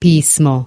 Письмо.